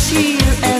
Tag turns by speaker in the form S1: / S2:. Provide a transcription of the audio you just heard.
S1: see you